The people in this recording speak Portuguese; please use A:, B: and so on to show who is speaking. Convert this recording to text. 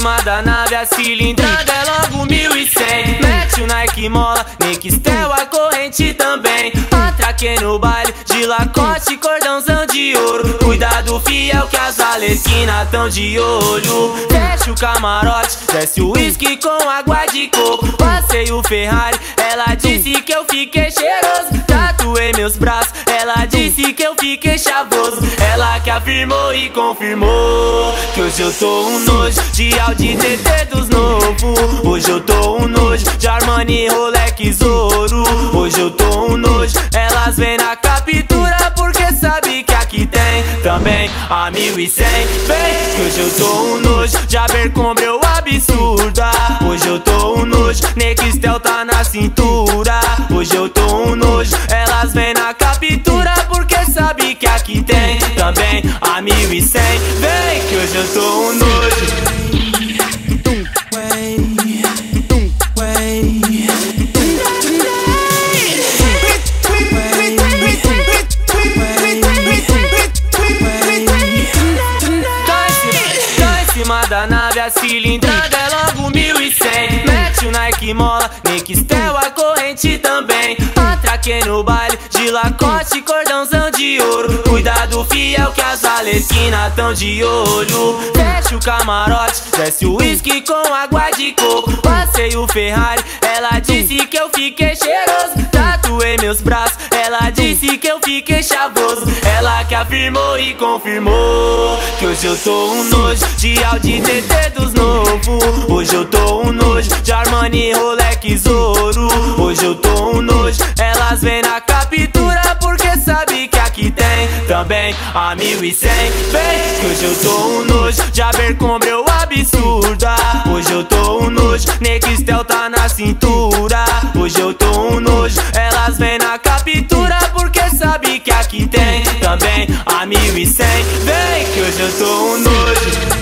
A: cima da nave, a cilindrada é logo 1100. Mete o Nike mola, Nextel, a corrente também. Atraquei no baile de lacote, cordãozão de ouro. Cuidado fiel que as alequinas tão de olho. Fecha o camarote, desce o uísque com água de coco. Passei o Ferrari, ela disse que eu fiquei cheiroso. Tatuei meus braços, ela disse que eu fiquei chavoso. Ela que afirmou e confirmou que hoje eu tô um nojo de Audi TT dos novo. Hoje eu tô um nojo de Armani, Rolex, ouro. Hoje eu tô um nojo, elas vêm na captura porque sabe que aqui tem também a 1100. Vem que hoje eu tô um nojo de Abercrombie, absurda. Hoje eu tô um nojo, Nextel tá na cintura. Hoje eu tô um nojo, elas vêm na que tem também a 1100. Vem que hoje eu tô um nojo. Da nave, a cilindrada é logo 1100. Mete o Nike mola, Nextel, a corrente também. Atraquei no baile de lacote, cordãozão de ouro. Cuidado fiel que as alequinas tão de olho. Fecha o camarote, desce o uísque com água de coco. Passei o Ferrari, ela disse que eu fiquei cheiroso. Tatuei meus braços, ela disse que eu fiquei chavoso. Ela que afirmou e confirmou que hoje eu tô um nojo de Audi TT dos novo. Hoje eu tô um nojo de Armani, Rolex, ouro. Hoje eu tô um nojo, elas vêm na captura sabe que aqui tem também a 1100. Vem que hoje eu tô um nojo de Abercrombie, absurda. Hoje eu tô um nojo, Nextel tá na cintura. Hoje eu tô um nojo, elas vêm na captura porque sabe que aqui tem também a 1100. Vem que hoje eu tô um nojo.